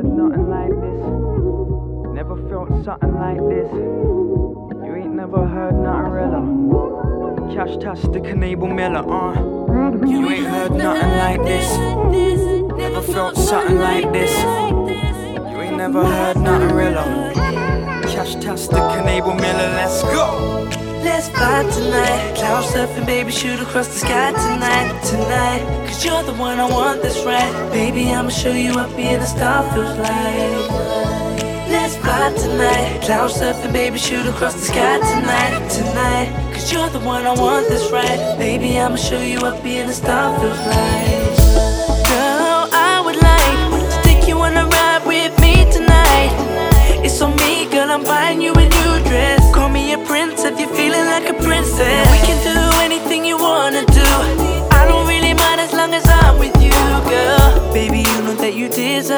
heard nothing like this. Never felt something like this. You ain't never heard nothing realer. Cash Tastic and Abel Miller, uh. You ain't heard nothing like this. Never felt something like this. You ain't never heard nothing realer. Cash Tastic and Abel Miller, let's go. Let's fly tonight. Cloud surfing, baby, shoot across the sky tonight, tonight. Cause you're the one I want that's right. Baby, I'ma show you what being a star feels like. Let's fly tonight. Cloud surfing, baby, shoot across the sky tonight, tonight. Cause you're the one I want that's right. Baby, I'ma show you what being a star feels like.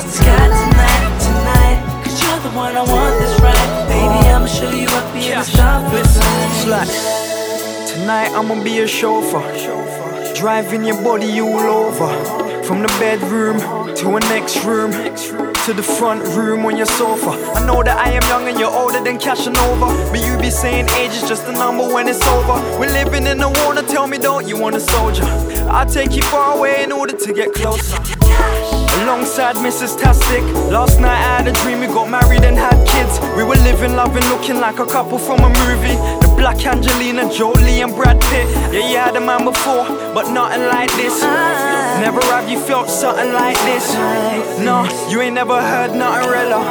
across the sky tonight, tonight. Cause you're the one I want that's right. Baby, I'ma show you a star feels It's like. like tonight I'ma be a chauffeur, driving your body all over, from the bedroom to a next room. To the front room on your sofa. I know that I am young and you're older than Casanova. But you be saying age is just a number when it's over. We're living in the water, tell me, don't you want a soldier? I'll take you far away in order to get closer. Alongside Mrs. Tastic. Last night I had a dream, we got married and had kids. We were living, loving, looking like a couple from a movie. The Black Angelina, Jolie, and Brad Pitt. Yeah, you had a man before, but nothing like this. Never have you felt something like this. No, you ain't never heard nothing realer.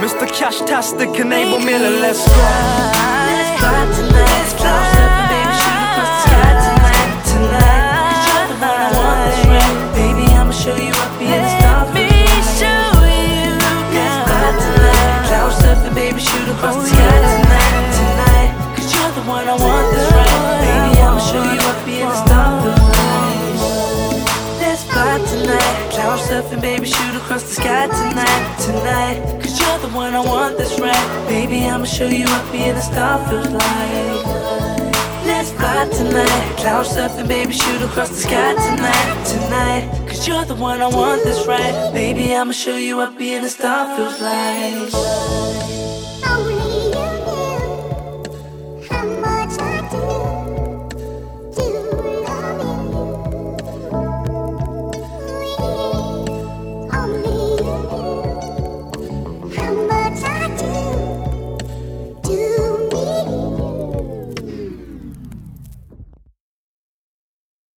Mr. Cash Tastic and Abel Miller, let's go. Across the sky tonight, tonight. Cause you're the one I want that's right. Baby, I'ma show you what being a star feels like. Let's fly tonight. Cloud surfing, baby, shoot across the sky tonight, tonight. Cause you're the one I want that's right. Baby, I'ma show you what being a star feels like.